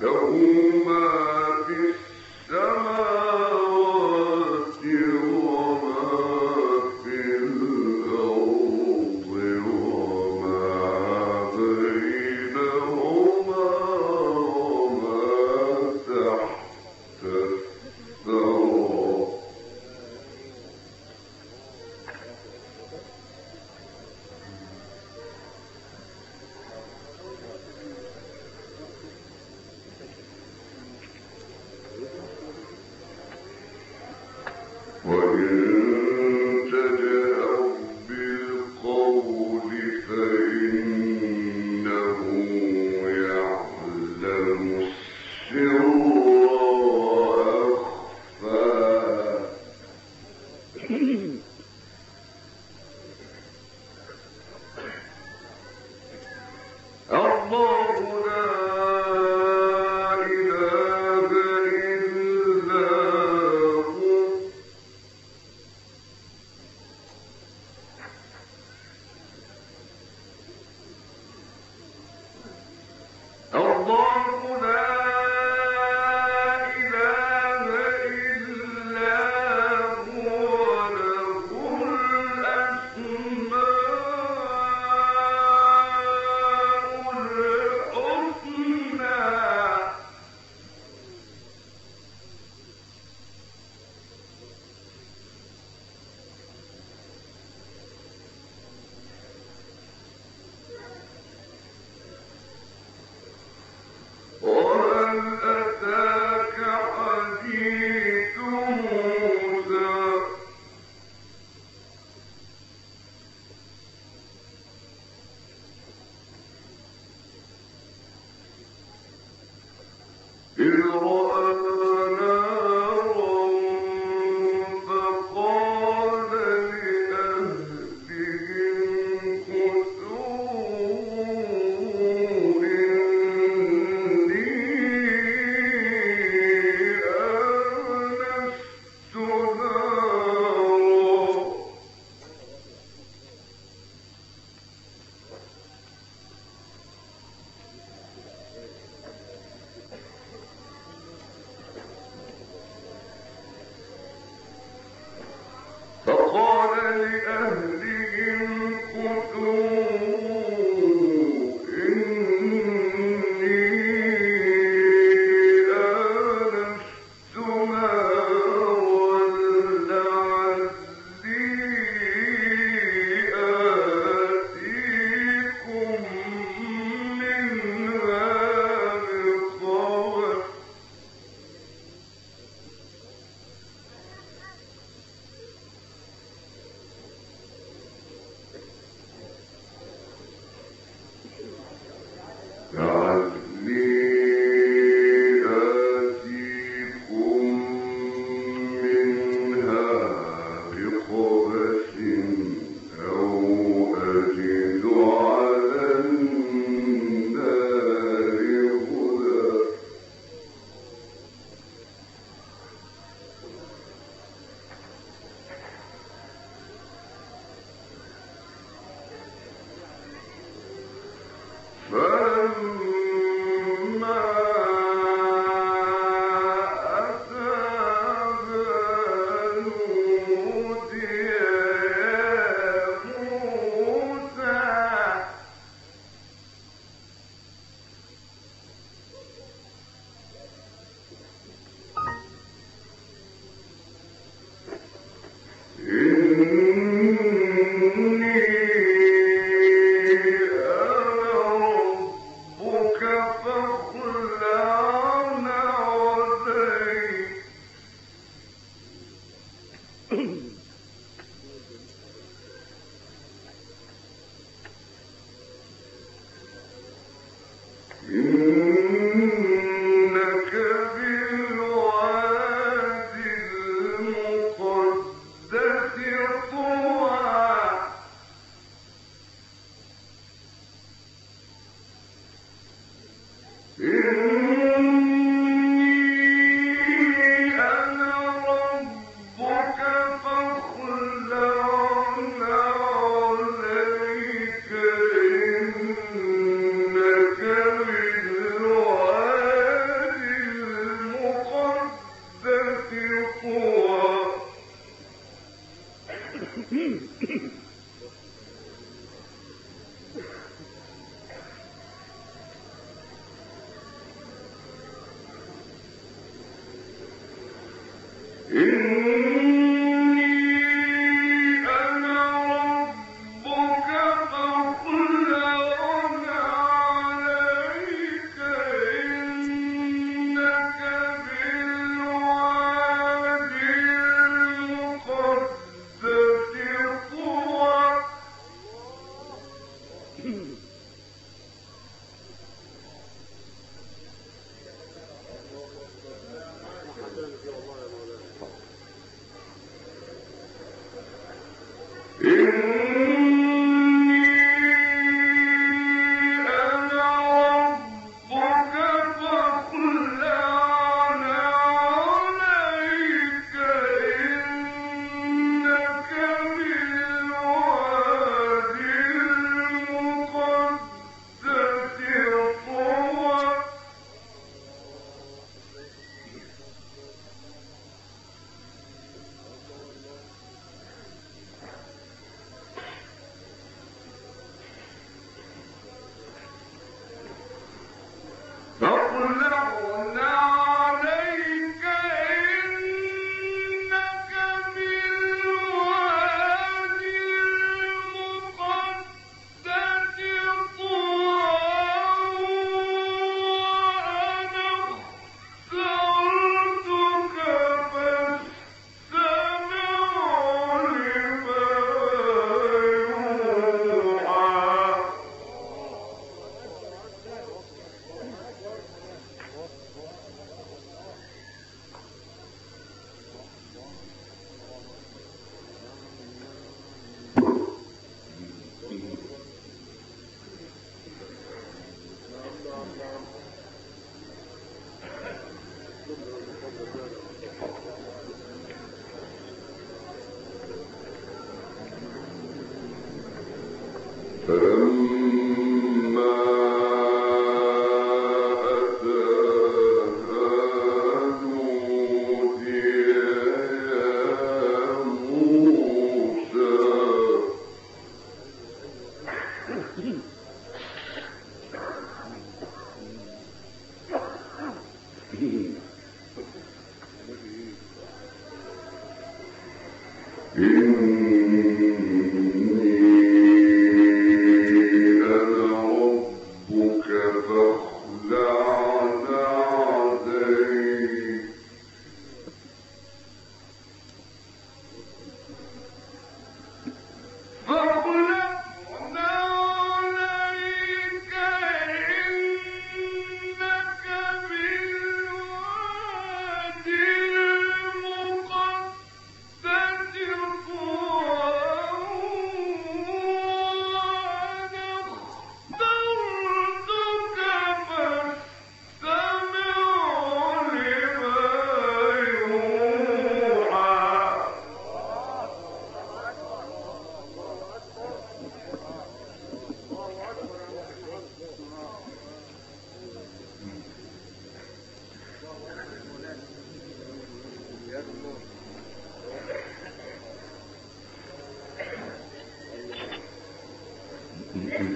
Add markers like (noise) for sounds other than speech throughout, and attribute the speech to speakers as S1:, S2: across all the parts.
S1: له ما في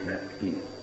S1: فلما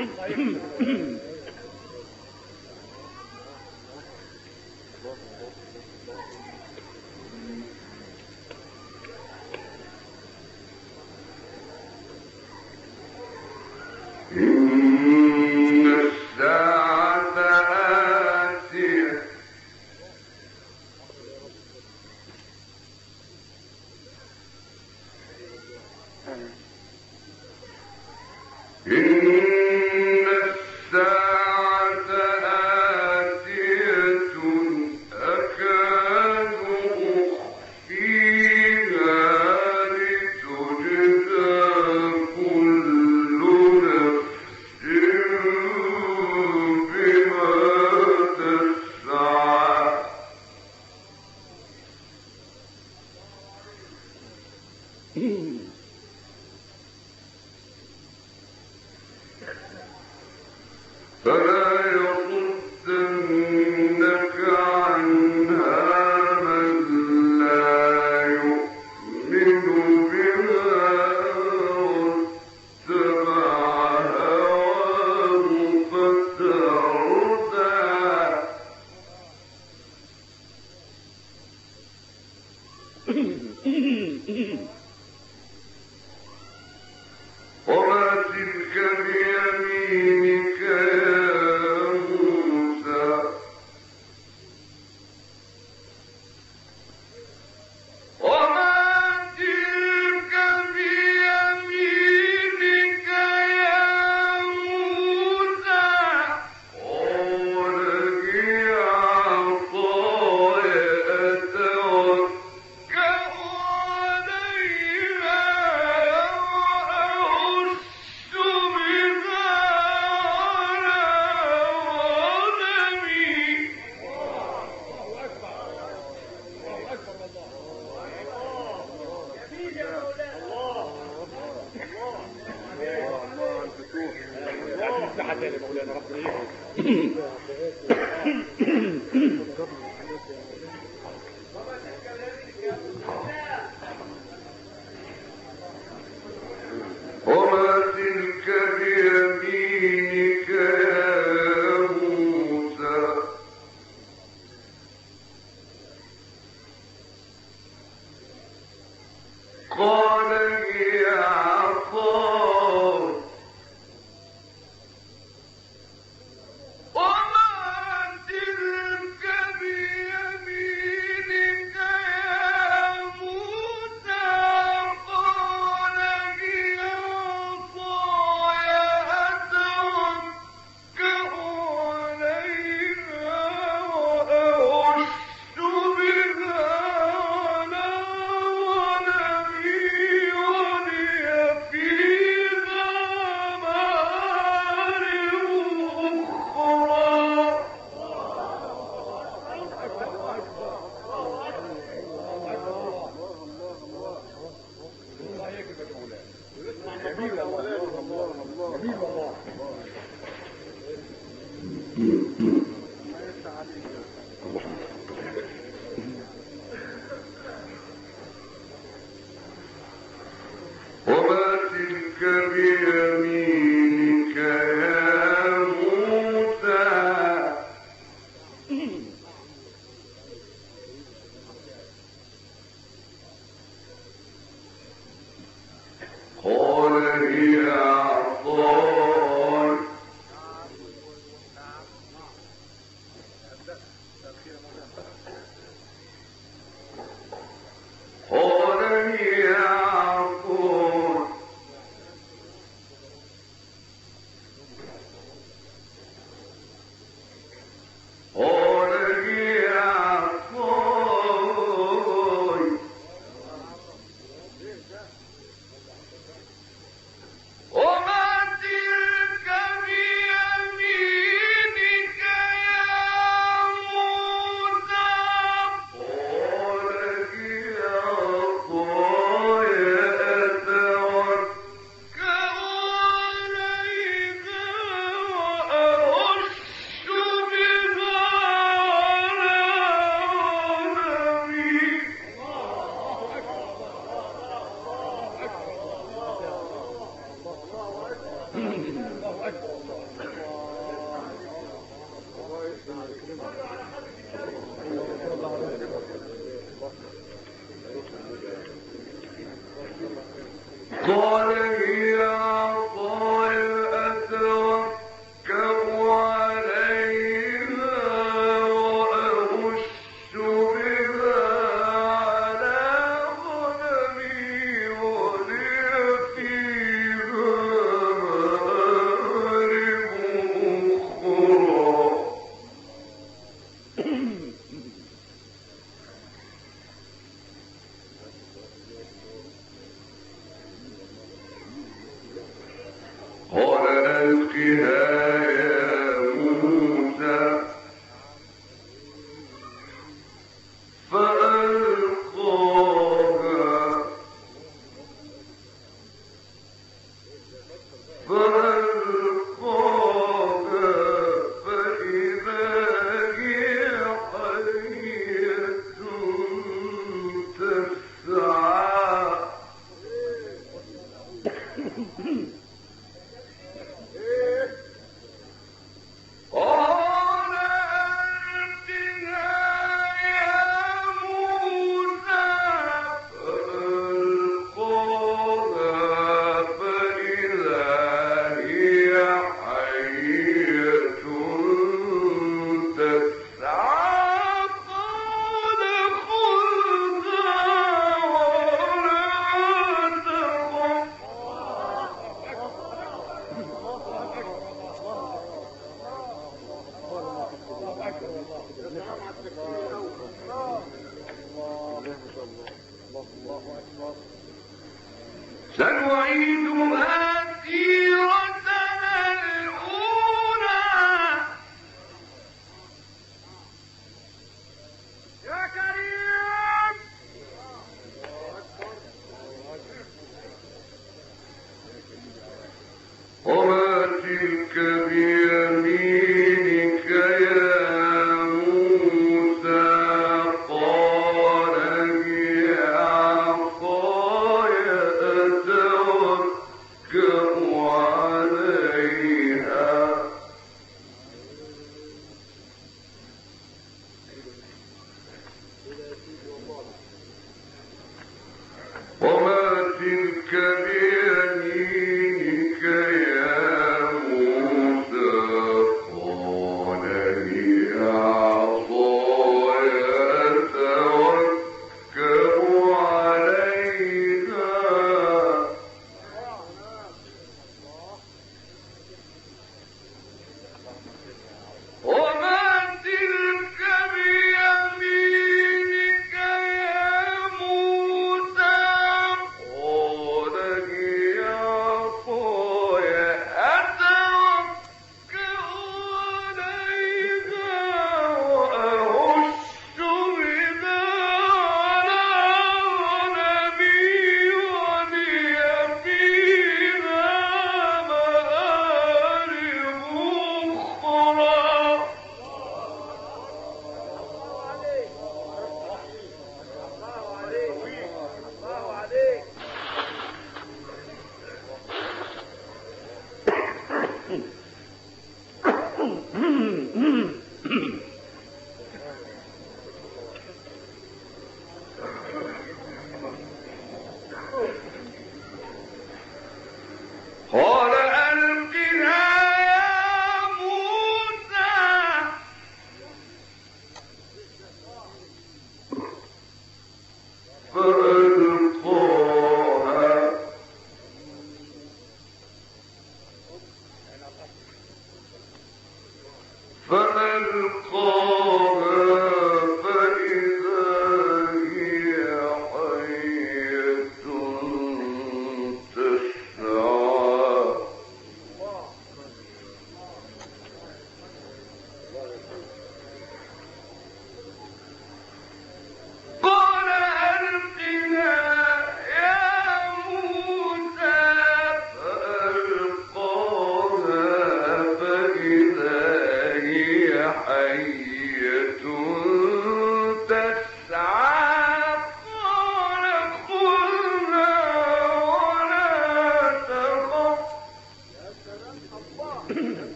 S2: ہوں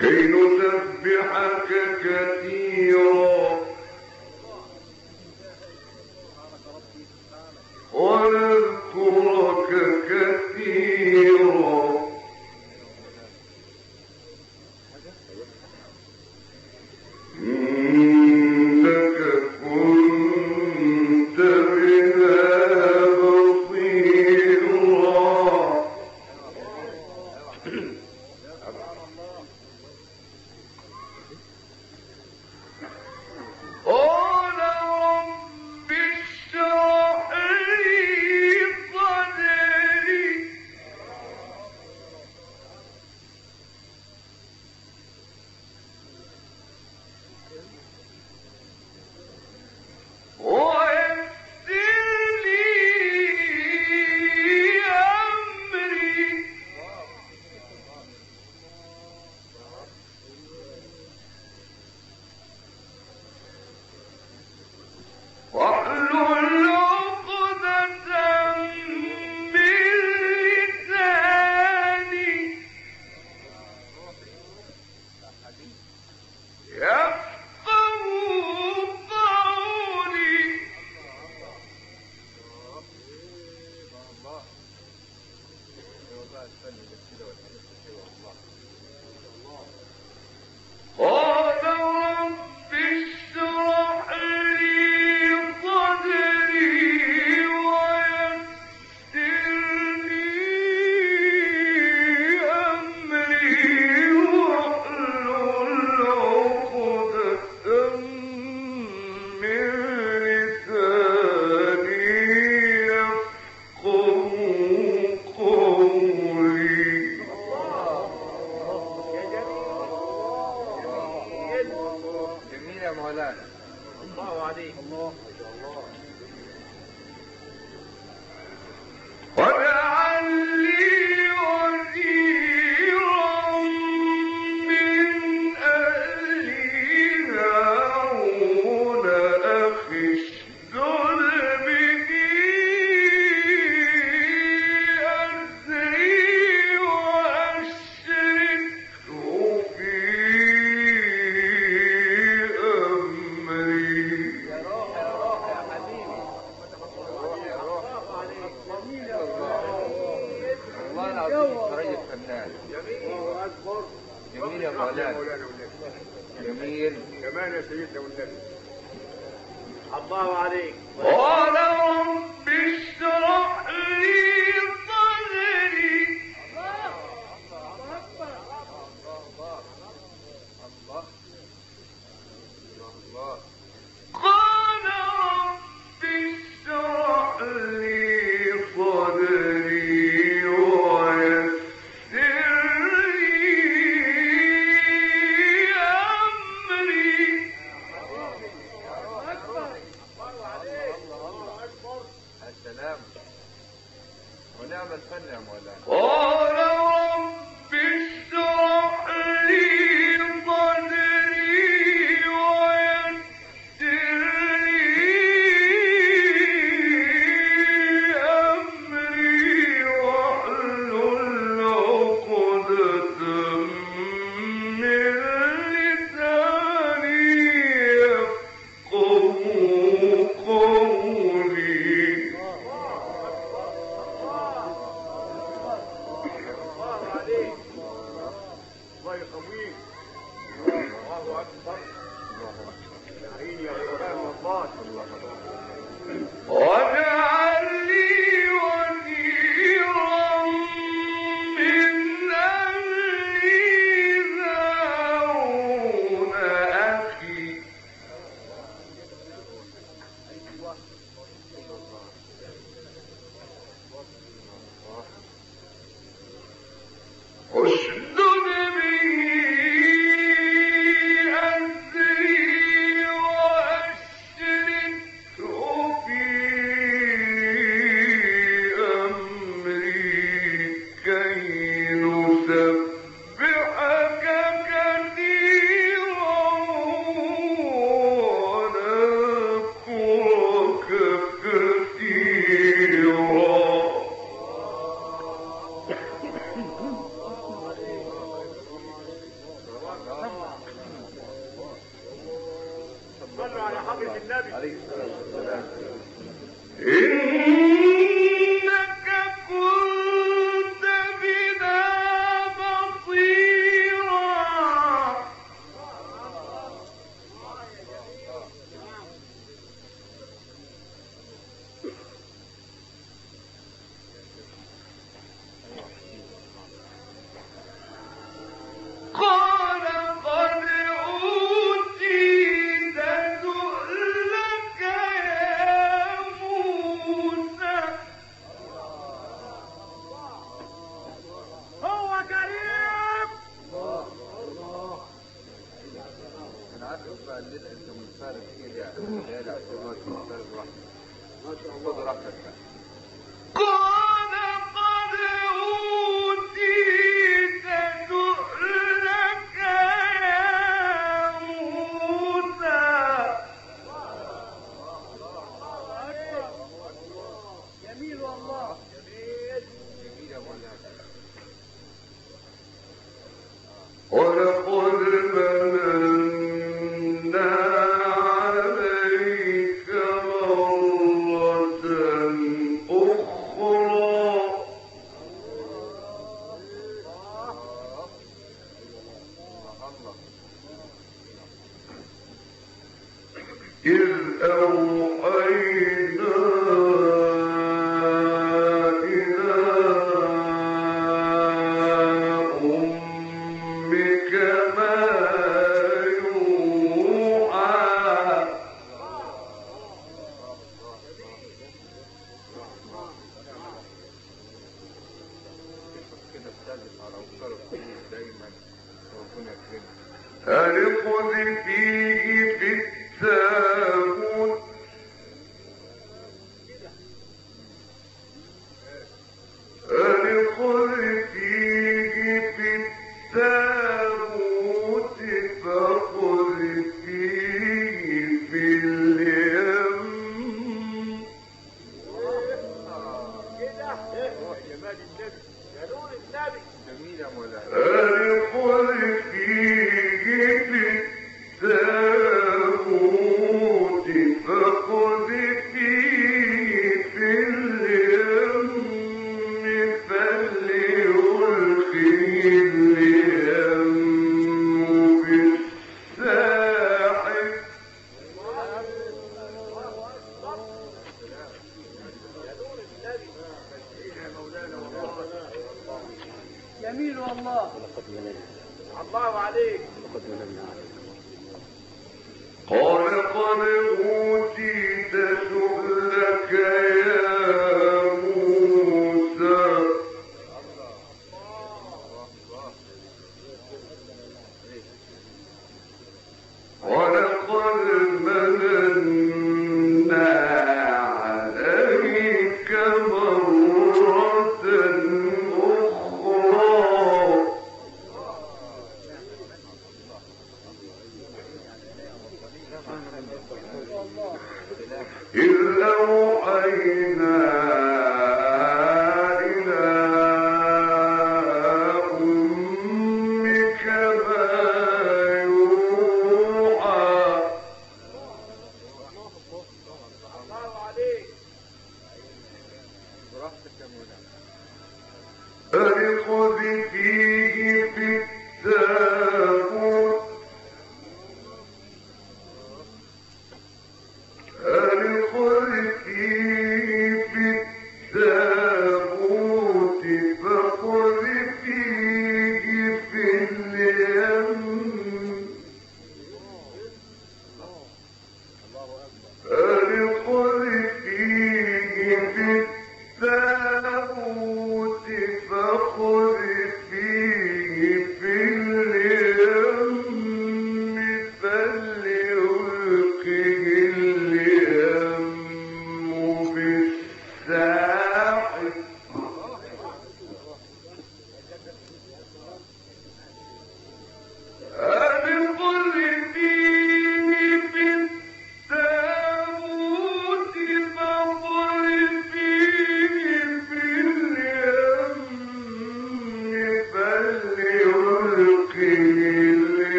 S3: كي نسبحك كثيرا.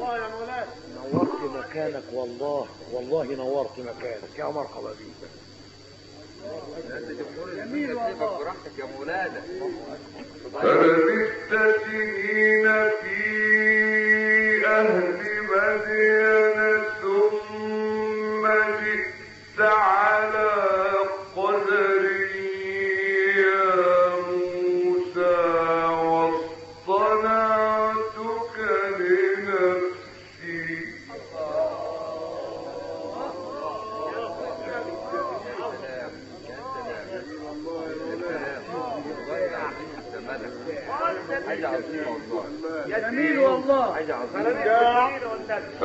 S4: الله يا مولانا
S1: نورت
S5: مكانك والله والله نورت مكانك. يا مرحبا بيك.
S4: يا مولانا
S1: في اهل مدين
S2: جميل والله جميل
S1: والنبي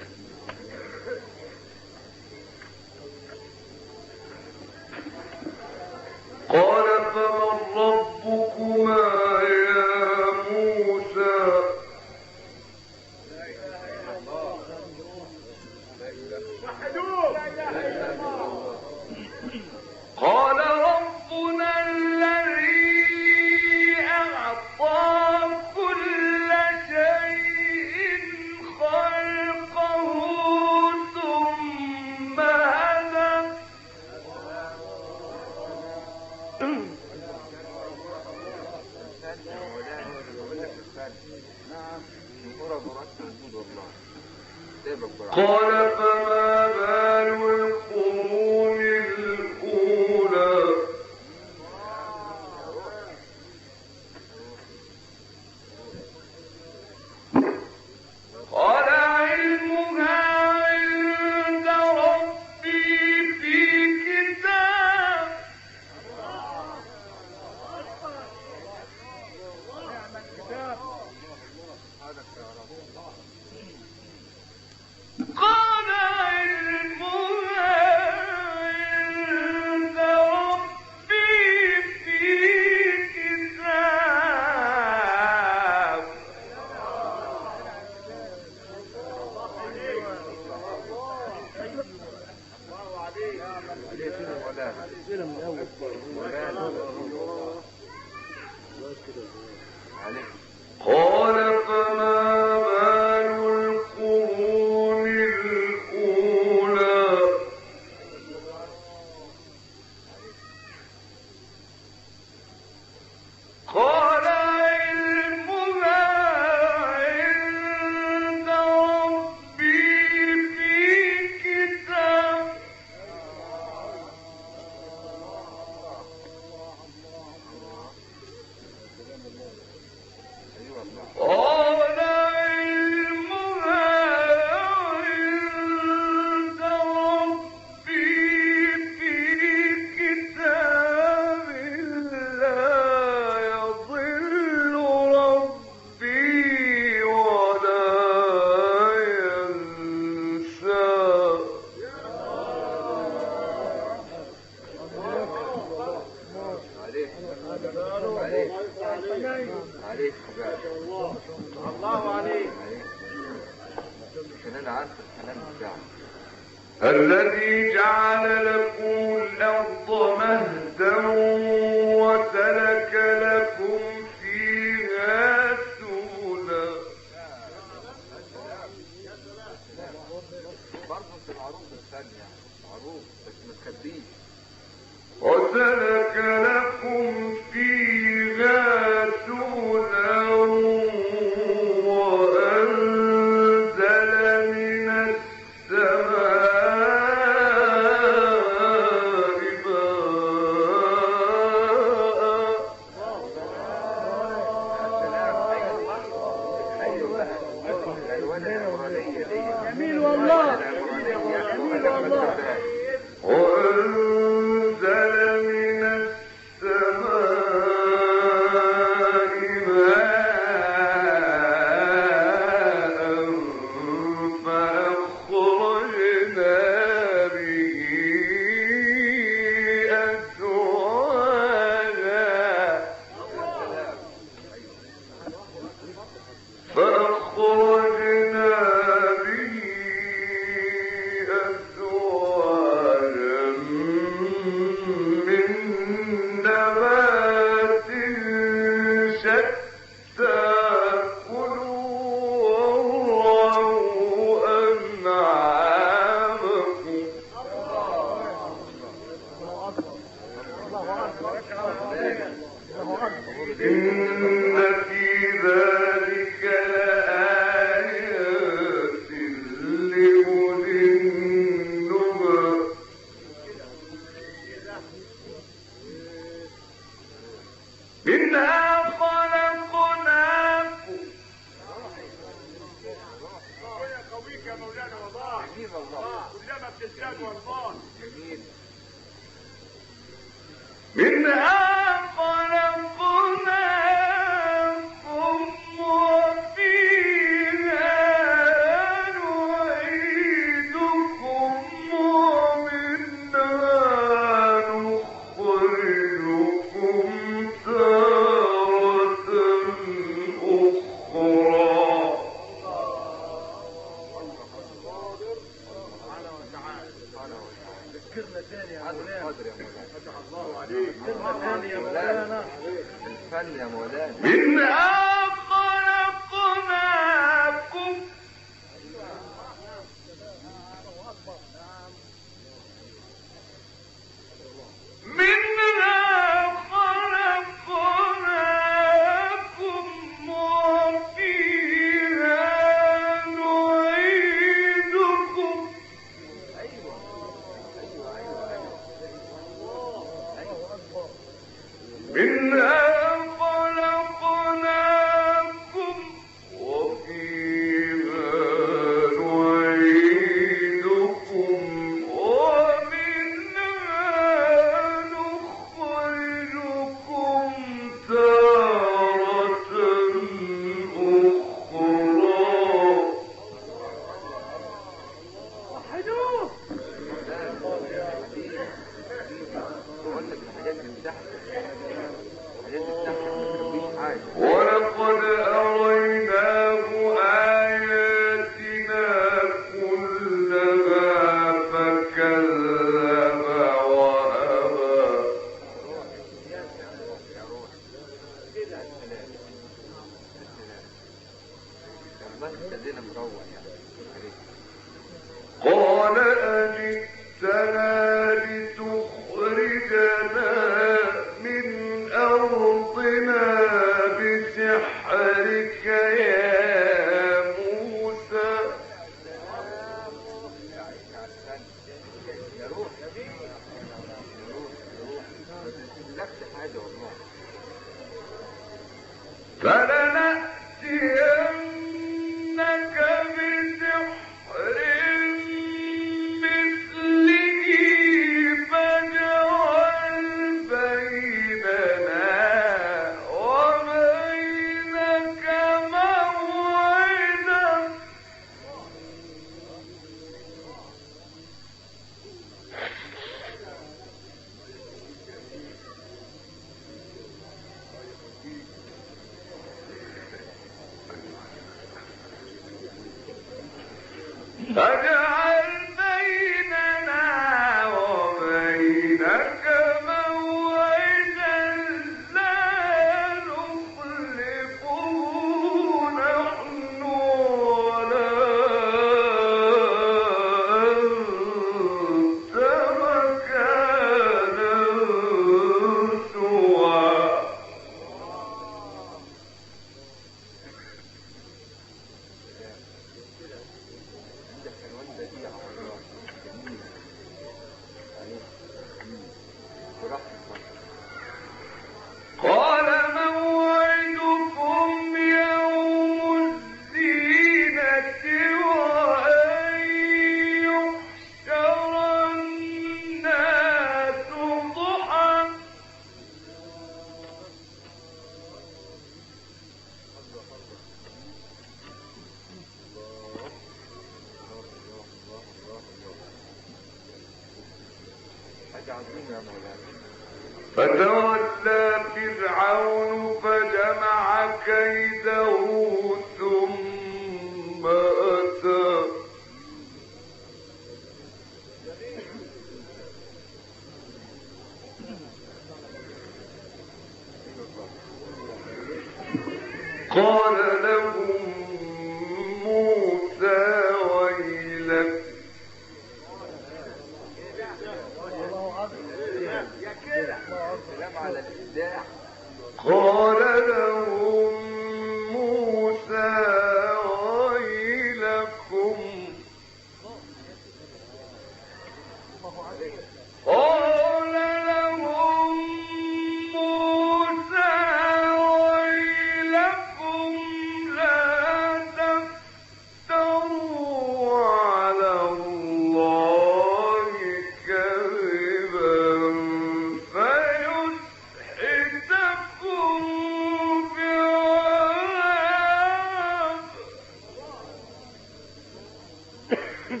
S2: نعم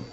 S2: (laughs)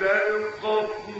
S2: تلقف